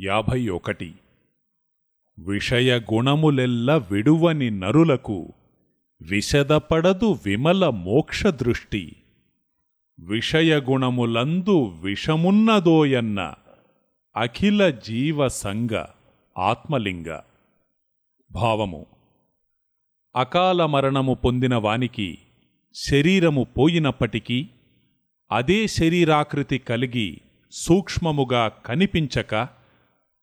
యాభై ఒకటి. విషయగుణములెల్ల విడువని నరులకు విశదపడదు విమల మోక్షదృష్టి. విషయగుణములందు విషమున్నదోయన్న అఖిల జీవ సంగ ఆత్మలింగ. భావము. అకాల మరణము పొందిన వానికి శరీరము పోయినప్పటికీ అదే శరీరాకృతి కలిగి సూక్ష్మముగా కనిపించక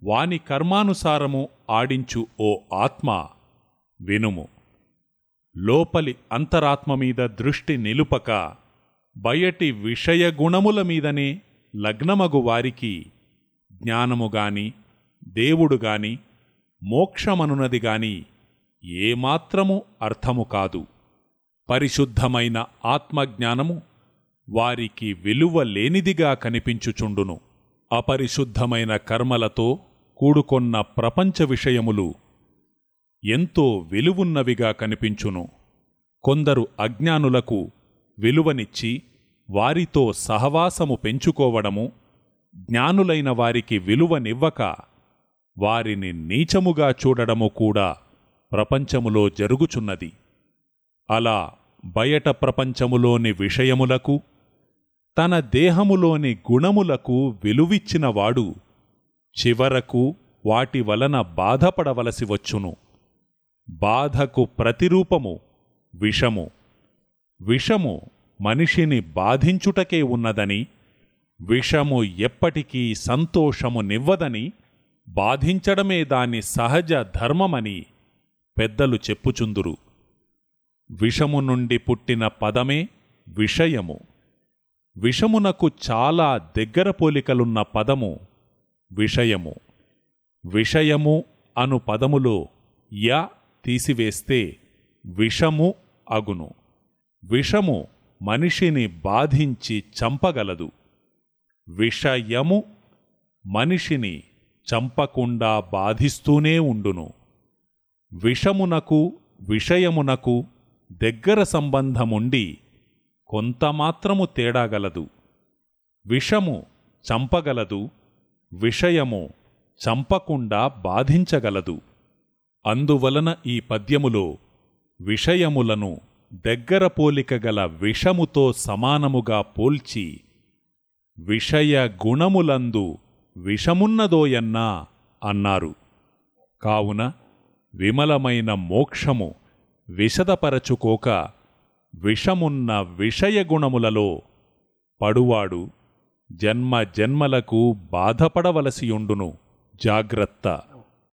వాని కర్మానుసారము ఆడించు ఓ ఆత్మ వినుము. లోపలి అంతరాత్మ మీద దృష్టి నిలుపక బయటి విషయగుణముల మీదనే లగ్నమగు వారికి జ్ఞానముగాని దేవుడుగాని మోక్షమనునది గాని ఏమాత్రము అర్థము కాదు. పరిశుద్ధమైన ఆత్మజ్ఞానము వారికి విలువ లేనిదిగా కనిపించుచుండును. అపరిశుద్ధమైన కర్మలతో కూడుకొన్న ప్రపంచ విషయములు ఎంతో విలువున్నవిగా కనిపించును. కొందరు అజ్ఞానులకు విలువనిచ్చి వారితో సహవాసము పెంచుకోవడము జ్ఞానులైన వారికి విలువనివ్వక వారిని నీచముగా చూడడము కూడా ప్రపంచములో జరుగుచున్నది. అలా బయట ప్రపంచములోని విషయములకు తన దేహములోని గుణములకు విలువిచ్చినవాడు చివరకు వాటి వలన బాధపడవలసి వచ్చును. బాధకు ప్రతిరూపము విషము. విషము మనిషిని బాధించుటకే ఉన్నదని విషము ఎప్పటికీ సంతోషము నివ్వదని బాధించడమే దాని సహజ ధర్మమని పెద్దలు చెప్పుచుందురు. విషము నుండి పుట్టిన పదమే విషయము. విషమునకు చాలా దగ్గర పోలికలున్న పదము విషయము. విషయము అను పదములో య తీసివేస్తే విషము అగును. విషము మనిషిని బాధించి చంపగలదు. విషయము మనిషిని చంపకుండా బాధిస్తూనే ఉండును. విషమునకు విషయమునకు దగ్గర సంబంధముండి కొంతమాత్రము తేడాగలదు విషము చంపగలదు విషయము చంపకుండా బాధించగలదు. అందువలన ఈ పద్యములో విషయములను దగ్గర పోలికగల విషముతో సమానముగా పోల్చి విషయ గుణములందు విషమున్నదోయన్నా అన్నారు. కావున విమలమైన మోక్షము విశదపరచుకోక విషమున్న విషయగుణములలో పడువాడు జన్మ జన్మలకు బాధపడవలసియుండును. జాగ్రత్త.